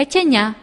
Kacanya